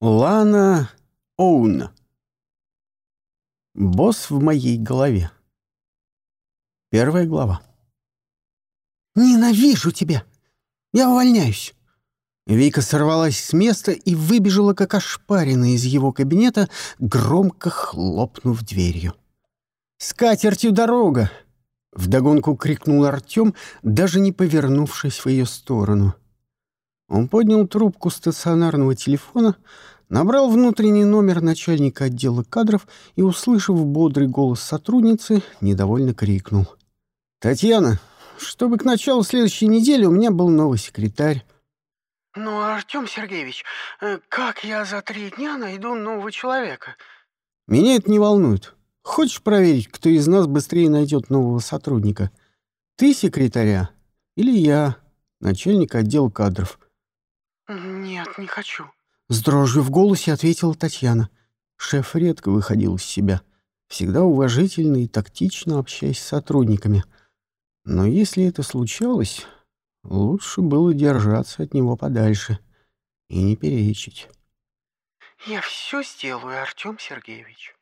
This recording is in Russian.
Лана Оун. Босс в моей голове. Первая глава. «Ненавижу тебя! Я увольняюсь!» Вика сорвалась с места и выбежала, как ошпаренная из его кабинета, громко хлопнув дверью. «С катертью дорога!» — вдогонку крикнул Артем, даже не повернувшись в ее сторону. Он поднял трубку стационарного телефона, набрал внутренний номер начальника отдела кадров и, услышав бодрый голос сотрудницы, недовольно крикнул. «Татьяна, чтобы к началу следующей недели у меня был новый секретарь». «Ну, Артем Сергеевич, э, как я за три дня найду нового человека?» «Меня это не волнует. Хочешь проверить, кто из нас быстрее найдет нового сотрудника? Ты секретаря или я, начальник отдела кадров?» «Нет, не хочу», — с дрожью в голосе ответила Татьяна. Шеф редко выходил из себя, всегда уважительно и тактично общаясь с сотрудниками. Но если это случалось, лучше было держаться от него подальше и не перечить. «Я все сделаю, Артем Сергеевич».